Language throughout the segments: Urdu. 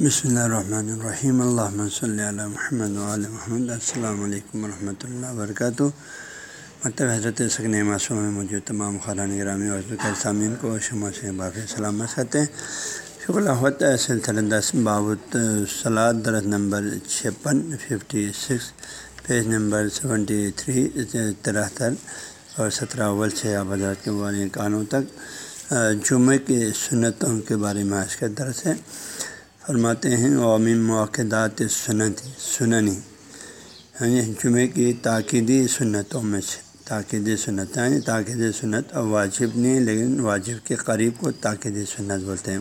بسم اللہ الرحمن الرحیم اللہ صلی علیہ محمد علیہ محمد السلام علیکم ورحمۃ اللہ وبرکاتہ مطلب حضرت سکن معصوم میں موجود تمام خران گرامی اور سامعین کو شمع سے باقی سلامت کرتے ہیں شکر اللہ سلسلہ دس بابت سلاد درخت نمبر چھپن fifty six page number seventy three, ترہتر اور سترہ اول سے آبادات کے بارے کانوں تک۔ جمعے کی سنتوں کے بارے میں آج کا درس ہے۔ فرماتے ہیں عوامی موقعات سنت سننی۔ ہاں جی جمعے کی تاکیدی سنتوں میں سے تاکیدی سنت ہیں یعنی تاکیدی سنت اور واجب نہیں، لیکن واجب کے قریب کو تاکیدی سنت بولتے ہیں۔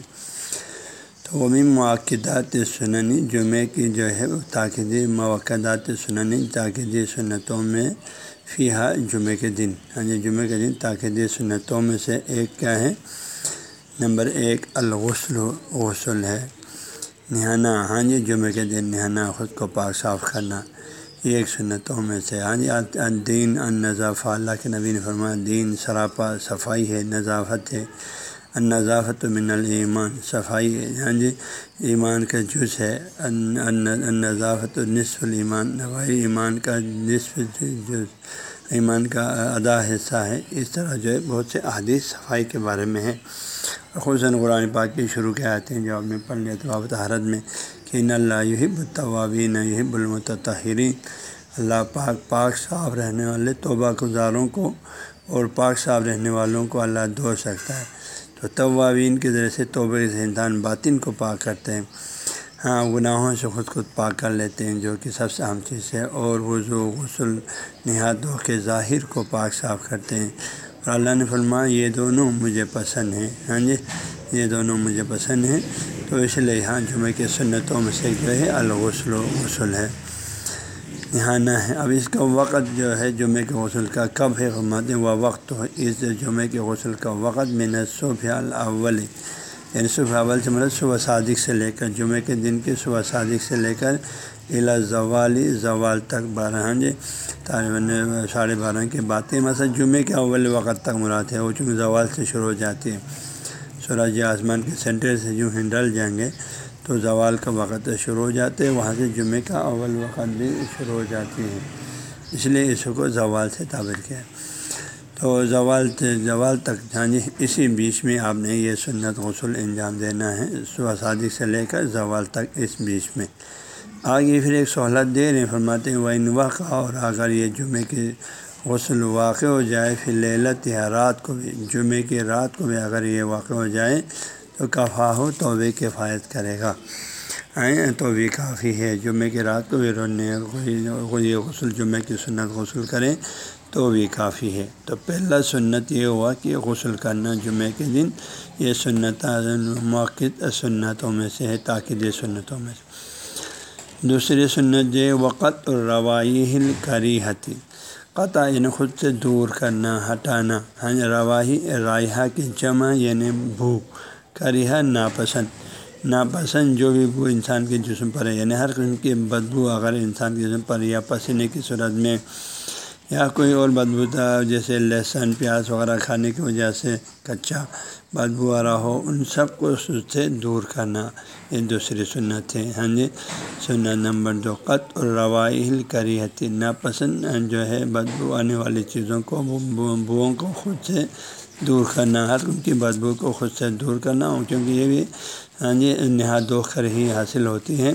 تو عوامی مواقعات سننی جمعے کی جو ہے وہ تاکیدی مواقعات سننی تاکیدی سنتوں میں فیحا جمعے کے دن۔ ہاں جی جمعے کے دن تاکیدی سنتوں میں سے ایک کیا ہے؟ نمبر ایک، الغسل، غسل ہے۔ نہانا ہاں جی جمعے کے دن نہانا، خود کو پاک صاف کرنا، یہ ایک سنتوں میں سے ہاں جی دین ان نظافہ، اللہ کے نبی نے فرمایا، دین سراپا، صفائی ہے، نظافت ہے۔ ان نظافت من المان صفائی ہے۔ ہاں جی ایمان کا جز ہے۔ ان نظافت نصف الایمان، نوائی ایمان کا نصف جز، ایمان کا ادا حصہ ہے۔ اس طرح جو ہے، بہت سے حدیث صفائی کے بارے میں ہے خصاً قرآن پاک کی شروع کے آتے ہیں جو آپ نے پڑھ لیا تو بابت حرت میں کہ ان اللہ یہب الطوابین یہب المتحرین اللہ پاک پاک صاف رہنے والے، توبہ گزاروں کو اور پاک صاف رہنے والوں کو اللہ دھو سکتا ہے۔ تو طوابین کے ذریعے سے توبہ سے انسان باطن کو پاک کرتے ہیں۔ ہاں گناہوں سے خود خود پاک کر لیتے ہیں، جو کہ سب سے اہم چیز ہے۔ اور وضو، غسل نہاد کے ظاہر کو پاک صاف کرتے ہیں۔ اور اللہ نے فرمایا، یہ دونوں مجھے پسند ہیں۔ ہاں جی یہ دونوں مجھے پسند ہیں۔ تو اس لیے یہاں جمعہ کے سنتوں میں سے جو ہے، الغسل و غسل ہے۔ نہانا ہے۔ اب اس کا وقت جو ہے، جمعہ کے غسل کا کب ہے ہیں، وہ وقت ہو اس جمعہ کے غسل کا وقت میں نے صبح الاول یعنی صبح اول سے مطلب صبح صادق سے لے کر جمعہ کے دن کے صبح صادق سے لے کر الا زوالی زوال تک بارہ ہاں جی؟ طالباً ساڑھے بارہ کی باتیں مثلا جمعے کے اول وقت تک مراد ہے، وہ چونکہ زوال سے شروع ہو جاتی ہے۔ سورج آسمان کے سینٹر سے جو ہیں ڈل جائیں گے، تو زوال کا وقت شروع ہو جاتے وہاں سے جمعے کا اول وقت بھی شروع ہو جاتی ہے۔ اس لیے اس کو زوال سے تعبیر کیا تو زوال زوال تک ہاں جی اسی بیچ میں آپ نے یہ سنت غسل انجام دینا ہے، صبح صادق سے لے کر زوال تک اس بیچ میں۔ آگے پھر ایک سہولت دے رہے ہیں، فرماتے ہیں وہ ان واقع اور اگر یہ جمعے کے غسل واقع ہو جائے، پھر للت یا رات کو بھی، جمعے کی رات کو بھی اگر یہ واقع ہو جائے، تو کفا ہو تو بھی کفایت کرے گا۔ تو بھی کافی ہے، جمعے کی رات کو بھی رونے کوئی یہ غسل جمعے کی سنت غسل کریں۔ تو بھی کافی ہے۔ تو پہلا سنت یہ ہوا کہ غسل کرنا جمعے کے دن، یہ سنت موقع سنتوں میں سے ہے، تاکہ سنتوں میں سے۔ دوسری سنت جو وقت اور روائی کری حتی قطع یعنی خود سے دور کرنا، ہٹانا۔ ہاں رواہی رائحہ کی جمع یعنی بھو۔ کریہ ناپسند۔ ناپسند جو بھی بو انسان کے جسم پر ہے یعنی ہر قسم کی بدبو اگر انسان کے جسم پر یا پسینے کی صورت میں یا کوئی اور بدبوتا جیسے لہسن، پیاز وغیرہ کھانے کی وجہ سے کچا بدبو آ رہا ہو، ان سب کو اس سے دور کرنا یہ دوسری سنت ہے ہاں جی۔ سنت نمبر دو قط اور روایل کریتی ناپسند جو ہے بدبو آنے والی چیزوں کو بوؤں کو خود سے دور کرنا، ہر ان کی بدبو کو خود سے دور کرنا، کیونکہ یہ بھی ہاں جی نہاد دو کر ہی حاصل ہوتی ہے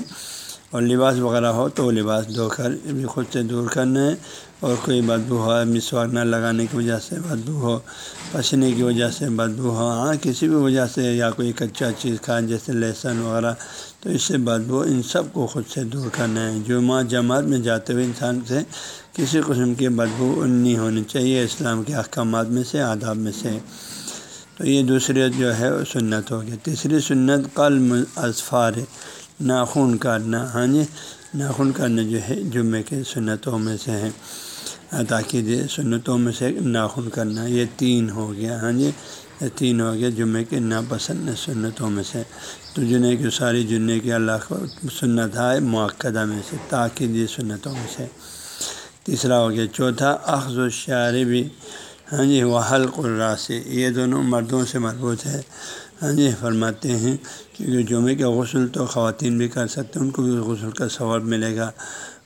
اور لباس وغیرہ ہو تو وہ لباس دھو کر بھی خود سے دور کرنا ہے اور کوئی بدبو ہو مسواک نہ لگانے کی وجہ سے بدبو ہو پسینے کی وجہ سے بدبو ہو ہاں کسی بھی وجہ سے یا کوئی کچا چیز کھائیں جیسے لہسن وغیرہ، تو اس سے بدبو ان سب کو خود سے دور کرنا ہے۔ جمعہ، جماعت میں جاتے ہوئے انسان سے کسی قسم کی بدبو نہیں ہونی چاہیے، اسلام کے احکامات میں سے، آداب میں سے۔ تو یہ دوسری جو ہے، سنت ہو گیا۔ تیسری سنت قلم اظفار ناخن کاٹنا ہاں جی ناخن کاٹنا جو ہے جمعے کے سنتوں میں سے ہے۔ تاکہ سنتوں میں سے ناخن کرنا یہ تین ہو گیا ہاں جی۔ یہ تین ہو گیا جمعے کے ناپسند سنتوں میں سے۔ تو جنہیں کی ساری جنہیں کی اللہ کو سنت ہے موقع میں سے۔ تاکہ سنتوں میں سے۔ تیسرا ہو گیا، چوتھا، اخذ و شعر بھی ہاں جی وہ حلق الراس یہ دونوں مردوں سے مربوط ہے۔ ہاں جی فرماتے ہیں کیونکہ جمعے کا غسل تو خواتین بھی کر سکتے ہیں، ان کو بھی غسل کا ثواب ملے گا۔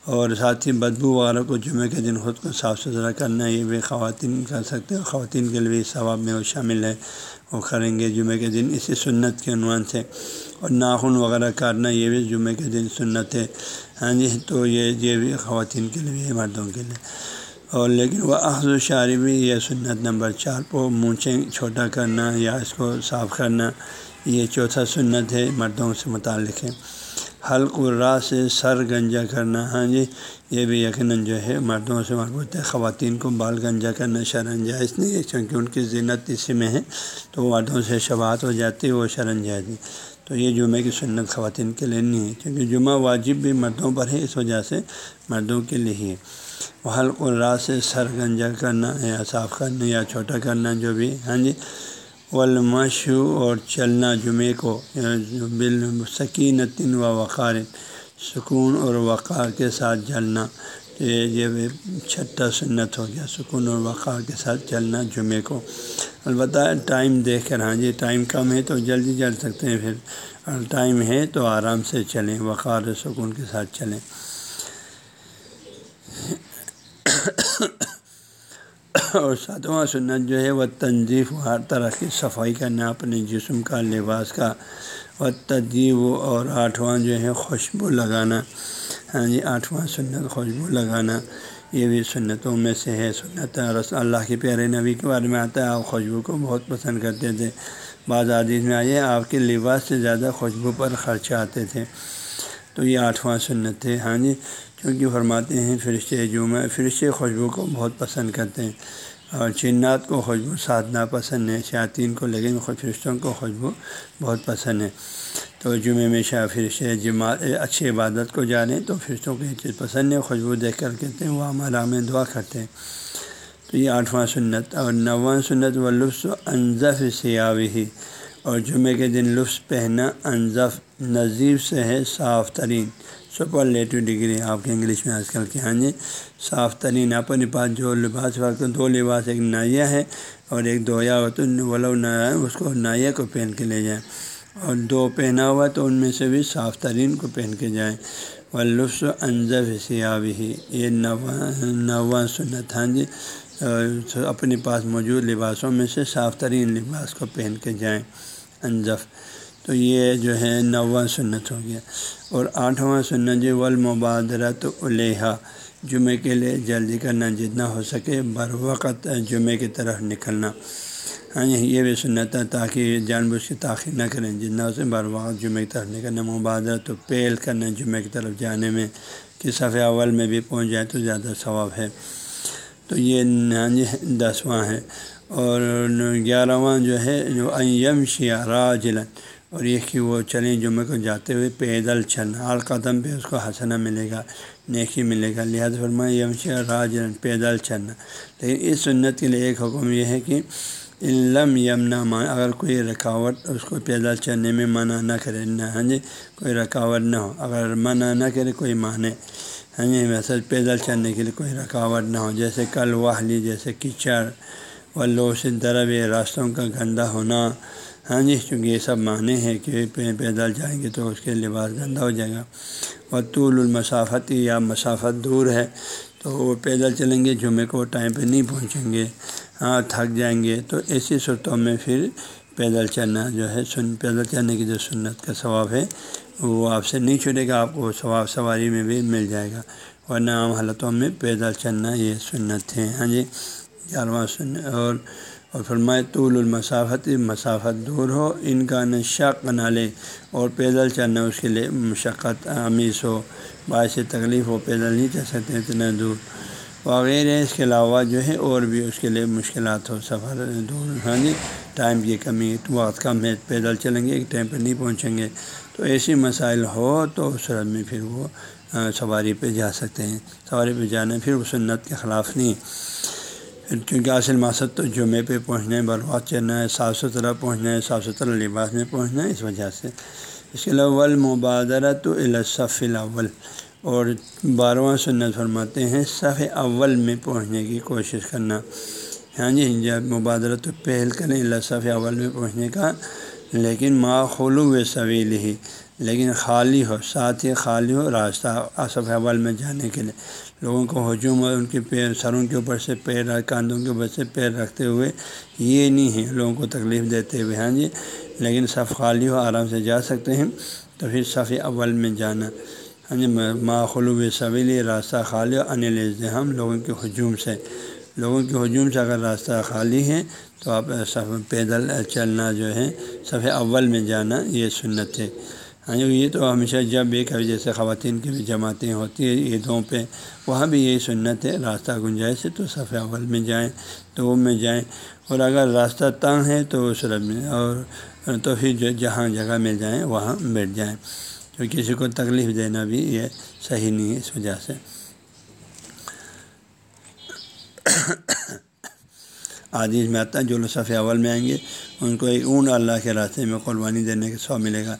اور ساتھ ہی بدبو وغیرہ کو جمعے کے دن خود کو صاف ستھرا کرنا، یہ بھی خواتین کر سکتے ہیں۔ خواتین کے لیے بھی ثواب میں وہ شامل ہے۔ وہ کریں گے جمعے کے دن اسی سنت کے عنوان سے۔ اور ناخن وغیرہ کاٹنا، یہ بھی جمعے کے دن سنت ہے۔ ہاں جی تو یہ یہ بھی خواتین کے لیے مردوں کے لیے۔ اور لیکن وہ اخذ و شاعری بھی یہ سنت نمبر چار کو مونچھیں چھوٹا کرنا یا اس کو صاف کرنا، یہ چوتھا سنت ہے، مردوں سے متعلق ہے۔ حلق الراء سے سر گنجا کرنا ہاں جی یہ بھی یقیناً جو ہے مردوں سے مربوط ہے خواتین کو بال گنجا کرنا شرن جائز نہیں ہے کیونکہ ان کی زینت اسی میں ہے، تو مردوں سے شبات ہو جاتی ہے وہ شرن جائز نہیں تو یہ جمعہ کی سنت خواتین کے لیے نہیں ہے، کیونکہ جمعہ واجب بھی مردوں پر ہے، اس وجہ سے مردوں کے لیے ہی ہے۔ وہ حلق الراء سے سر گنجا کرنا یا صاف کرنا یا چھوٹا کرنا جو بھی ہاں جی۔ والمشو اور چلنا جمعے کو بالسکینتن و وقار، سکون اور وقار کے ساتھ جلنا یہ چھٹا سنت ہو گیا، سکون اور وقار کے ساتھ چلنا جمعے کو۔ البتہ ٹائم دیکھ کر ہاں جی ٹائم کم ہے تو جلدی چل سکتے ہیں پھر۔ اور ٹائم ہے تو آرام سے چلیں، وقار سکون کے ساتھ چلیں۔ اور ساتواں سنت جو ہے وہ تنظیف ہر طرح کی صفائی کرنا، اپنے جسم کا، لباس کا۔ و تجیب اور آٹھواں جو ہے، خوشبو لگانا۔ ہاں جی آٹھواں سنت، خوشبو لگانا۔ یہ بھی سنتوں میں سے ہے، سنت رس اللہ کے پیارے نبی کے بارے میں آتا ہے، آپ خوشبو کو بہت پسند کرتے تھے۔ بعض عادیز میں آئیے آپ کے لباس سے زیادہ خوشبو پر خرچہ آتے تھے۔ تو یہ آٹھواں سنت ہے۔ ہاں جی کیونکہ فرماتے ہیں، فرشتے جمعہ، فرشتے خوشبو کو بہت پسند کرتے ہیں۔ اور چنات کو خوشبو، سادنا پسند ہے شاطین کو، لیکن فرشتوں کو خوشبو بہت پسند ہے۔ تو جمعے میں شاہ فرشتے جماعت، اچھی عبادت کو جانیں تو فرشتوں کو یہ چیز پسند ہے، خوشبو دیکھ کر کہتے ہیں، وہ ہمارا ہاں میں دعا کرتے ہیں۔ تو یہ آٹھواں سنت، اور نواں سنت و لطف انضف سیاوی ہی اور جمعے کے دن لطف پہنا انضف نظیب سے ہے، صاف ترین۔ سپر لیٹو ڈگری آپ کے انگلش میں آج کل کے ہاں جی صاف ترین اپنے پاس جو لباس وقت دو لباس، ایک نائیا ہے اور ایک دویا ہو، تو ولو نیا اس کو نائیا کو پہن کے لے جائیں۔ اور دو پہنا ہوا تو ان میں سے بھی صاف ترین کو پہن کے جائیں۔ و لطف انضف سیاب ہی یہ نواں نواں سنت۔ ہاں جی اپنے پاس موجود لباسوں میں سے صاف ترین لباس کو پہن کے جائیں۔ انضف تو یہ جو ہے نواں سنت ہو گیا۔ اور آٹھواں سنت جو ولمبادرت الحا جمعے کے لیے جلدی کرنا جتنا ہو سکے، بر وقت جمعے کی طرف نکلنا۔ ہاں جی یہ بھی سنت ہے، تاکہ جان بوجھ کی تاخیر نہ کریں۔ جتنا ہو سکے بر وقت جمعے کی طرف نکلنا مبادرت تو پیل کرنا جمعے کی طرف جانے میں، کہ صفحہ اول میں بھی پہنچ جائے تو زیادہ ثواب ہے۔ تو یہ ہاں جی دسواں ہے۔ اور گیارہواں جو ہے جو یم شیا راجلن اور یہ کہ وہ چلیں جمعہ کو جاتے ہوئے پیدل چلنا ہر قدم پہ اس کو حسنہ ملے گا، نیکی ملے گا۔ لہٰذا فرمایا یمشیا راج پیدل چلنا لیکن اس سنت کے لیے ایک حکم یہ ہے کہ علم یمنا مان اگر کوئی رکاوٹ اس کو پیدل چلنے میں منع نہ کرے، نہ ہاں جی کوئی رکاوٹ نہ ہو۔ اگر منع نہ کرے، کوئی مانے۔ ہاں جی ویسے پیدل چلنے کے لیے کوئی رکاوٹ نہ ہو۔ جیسے کل واہلی، جیسے کیچڑ و لو درب راستوں کا گندا ہونا۔ ہاں جی چونکہ یہ سب معنی ہے کہ پیدل جائیں گے تو اس کے لباس گندہ ہو جائے گا۔ اور طول المسافت یا مسافت دور ہے، تو وہ پیدل چلیں گے، جمعے کو ٹائم پہ نہیں پہنچیں گے ہاں تھک جائیں گے۔ تو ایسی صورتوں میں پھر پیدل چلنا جو ہے، سن، پیدل چلنے کی جو سنت کا ثواب ہے، وہ آپ سے نہیں چھوٹے گا، آپ کو ثواب، سواری میں بھی مل جائے گا۔ ورنہ عام حالتوں میں پیدل چلنا یہ سنت ہے۔ ہاں جی گیارہواں سن اور اور فرمائے طول المسافت، مسافت دور ہو، ان کا نشق بنا لے اور پیدل چلنا اس کے لیے مشقت امیز ہو، باعث تکلیف ہو، پیدل نہیں چل سکتے اتنا دور۔ وغیرہ اس کے علاوہ جو ہے اور بھی اس کے لیے مشکلات ہو، سفر دور۔ ہاں جی ٹائم کی کمی، وقت کم ہے پیدل چلیں گے، ایک ٹائم پہ نہیں پہنچیں گے۔ تو ایسی مسائل ہو تو اس صورت میں پھر وہ سواری پہ جا سکتے ہیں۔ سواری پہ جانا پھر وہ سنت کے خلاف نہیں۔ کیونکہ اصل مقصد تو جمعے پہ پہنچنا ہے برباد چلنا ہے، صاف ستھرا پہنچنا ہے، صاف ستھرا لباس میں پہنچنا ہے اس وجہ سے۔ اس کے علاوہ مبادرت الصف الاول۔ اور بارہواں سنت فرماتے ہیں، صف اول میں پہنچنے کی کوشش کرنا۔ ہاں جی جب مبادرت پہل کریں اللہ صفح اول میں پہنچنے کا، لیکن ما خلو و سویل ہی لیکن خالی ہو، ساتھ ہی خالی ہو راستہ اصف اول میں جانے کے لیے۔ لوگوں کو ہجوم اور ان کے پیر سروں کے اوپر سے پیر کاندھوں کے اوپر سے پیر رکھتے ہوئے یہ نہیں ہے لوگوں کو تکلیف دیتے ہوئے ہاں جی؟ لیکن صف خالی ہو، آرام سے جا سکتے ہیں تو پھر صف اول میں جانا۔ ہاں جی ماخلو سویلی راستہ خالی ہو انل اظہام لوگوں کے ہجوم سے۔ لوگوں کے ہجوم سے اگر راستہ خالی ہے تو آپ پیدل چلنا جو ہے صفحہ اول میں جانا یہ سنت ہے۔ ہاں جی یہ تو ہمیشہ جب بھی کبھی جیسے خواتین کی بھی جماعتیں ہوتی ہیں عیدوں پہ، وہاں بھی یہی سنت ہے، راستہ گنجائش ہے تو صفحہ اول میں جائیں، تو وہ میں جائیں۔ اور اگر راستہ تنگ ہے تو اس رب میں، اور تو پھر جو جہاں جگہ میں جائیں، وہاں بیٹھ جائیں۔ تو کسی کو تکلیف دینا بھی یہ صحیح نہیں ہے اس وجہ سے۔ عادیث میں آتا ہے، جو لوگ صفحہ اول میں آئیں گے، ان کو ایک اون اللہ کے راستے میں قربانی دینے کا سو ملے گا۔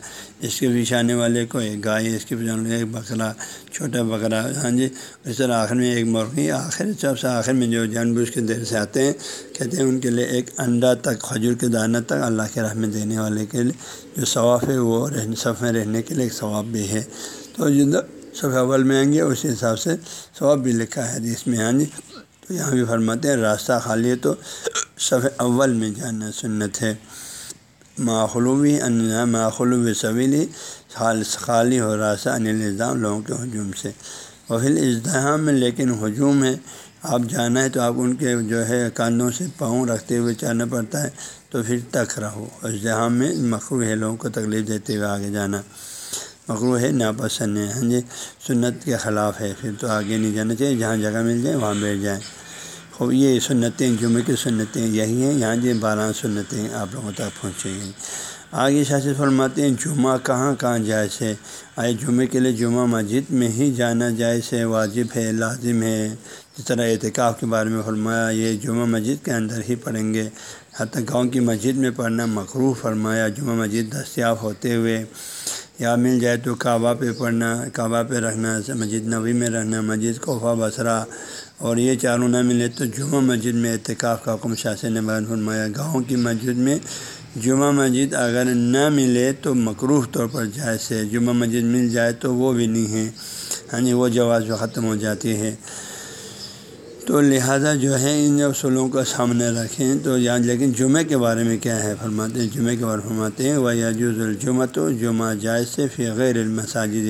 اس کے پیچھے والے کو ایک گائے، اس کے پیچھے ایک بکرا، چھوٹا بکرا ہاں جی اس طرح آخر میں ایک مرغی، آخر سب سے آخر میں جو جان بوجھ کے دیر سے آتے ہیں، کہتے ہیں ان کے لیے ایک انڈا تک، کھجور کے دانہ تک اللہ کے راہ میں دینے والے کے لیے جو ثواف ہے، وہ رہنے صف میں رہنے کے لیے ایک ثواب بھی ہے۔ تو جن صفحہ اول میں آئیں گے، اسی حساب سے ثواب بھی لکھا ہے اس میں ہاں جی۔ تو یہاں بھی فرماتے ہیں، راستہ خالی ہے تو صف اول میں جانا سنت ہے۔ ماخلوی ان ماخلو سویلی خالی ہو راستہ انل الزام لوگوں کے ہجوم سے۔ وفیل اجتحام میں لیکن ہجوم ہے۔ آپ جانا ہے تو آپ ان کے جو ہے کاندھوں سے پاؤں رکھتے ہوئے چاہنا پڑتا ہے، تو پھر تک رہو۔ اجتحام میں مخرو ہے، لوگوں کو تکلیف دیتے ہوئے آگے جانا۔ مغرو ہے، ناپسند ہے۔ ہاں جی سنت کے خلاف ہے۔ پھر تو آگے نہیں جانا چاہیے، جہاں جگہ مل جائے وہاں بیٹھ جائیں۔ خوب، یہ سنتیں جمعے کی سنتیں یہی ہیں۔ یہاں جی بارہ سنتیں آپ لوگوں تک پہنچے گی۔ آگے شاست فرماتے ہیں، جمعہ کہاں کہاں جائز ہے؟ آئے جمعے کے لیے جمعہ مسجد میں ہی جانا جائز ہے، واجب ہے، لازم ہے؟ جس طرح اعتکاف کے بارے میں فرمایا، یہ جمعہ مسجد کے اندر ہی پڑھیں گے۔ حتیٰ گاؤں کی مسجد میں پڑھنا مقروف فرمایا، جمعہ مسجد دستیاب ہوتے ہوئے۔ یا مل جائے تو کعبہ پہ پڑھنا، کعبہ پہ رکھنا مسجد نبی میں رہنا، مسجد کوفہ بسرا اور یہ چاروں نہ ملے تو جمعہ مسجد میں اعتکاف کا حکم شاث نے بیان فرمایا۔ گاؤں کی مسجد میں جمعہ مسجد اگر نہ ملے تو مقروف طور پر جائز ہے، جمعہ مسجد مل جائے تو وہ بھی نہیں ہے۔ ہاں جی وہ جواز ختم ہو جاتی ہے۔ تو لہٰذا جو ہے، ان اصولوں کو سامنے رکھیں تو یہاں، لیکن جمعہ کے بارے میں کیا ہے فرماتے ہیں؟ جمعہ کے بارے میں فرماتے ہیں وہ یاجوز الجمہ تو جمعہ جائز سے فی غیر المساجد،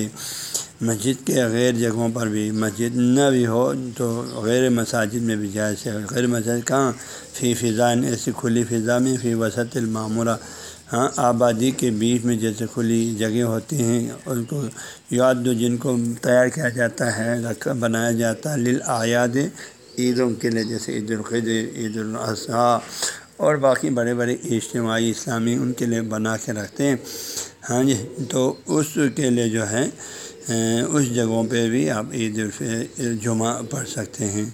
مسجد کے غیر جگہوں پر بھی، مسجد نہ بھی ہو تو غیر مساجد میں بھی جائز ہے۔ غیر مساجد کہاں؟ فی فضا ایسی کھلی فضا میں، فی وسط المعمورہ۔ ہاں آبادی کے بیچ میں جیسے کھلی جگہ ہوتی ہیں، ان کو یاد جن کو تیار کیا جاتا ہے، رکھا، بنایا جاتا ہے لل آیاد عیدوں کے لیے، جیسے عید الخد عید الاضحیٰ اور باقی بڑے بڑے اجتماعی اسلامی ان کے لیے بنا کے رکھتے ہیں۔ ہاں جی تو اس کے لیے جو ہے اس جگہوں پہ بھی آپ عید جمعہ پڑھ سکتے ہیں۔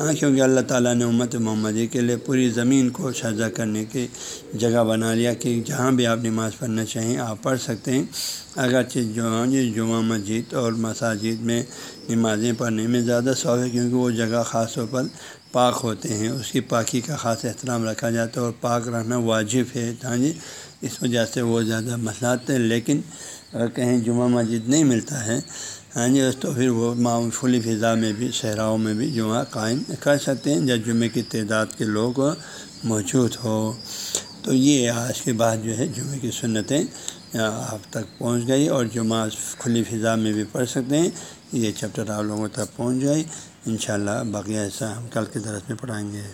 ہاں کیونکہ اللہ تعالیٰ نے امت محمدی کے لیے پوری زمین کو سجا کرنے کی جگہ بنا لیا کہ جہاں بھی آپ نماز پڑھنا چاہیں آپ پڑھ سکتے ہیں۔ اگرچہ جو ہاں جی جمعہ مسجد اور مساجد میں نمازیں پڑھنے میں زیادہ شوق ہے کیونکہ وہ جگہ خاص طور پر پاک ہوتے ہیں۔ اس کی پاکی کا خاص احترام رکھا جاتا ہے اور پاک رہنا واجب ہے۔ ہاں جی اس وجہ سے وہ زیادہ مسئلات ہیں۔ لیکن اگر کہیں جمعہ مسجد نہیں ملتا ہے ہاں جی تو پھر وہ معفولی فضا میں بھی، صحراؤں میں بھی جمعہ قائم کر سکتے ہیں، جب جمعے کی تعداد کے لوگ موجود ہو۔ تو یہ آج کے بعد جو ہے جمعے کی سنتیں آپ تک پہنچ گئی اور جمعہ کھلی فضا میں بھی پڑھ سکتے ہیں۔ یہ چیپٹر آپ لوگوں تک پہنچ جائے انشاءاللہ باقی ایسا ہم کل کے درس میں پڑھائیں گے۔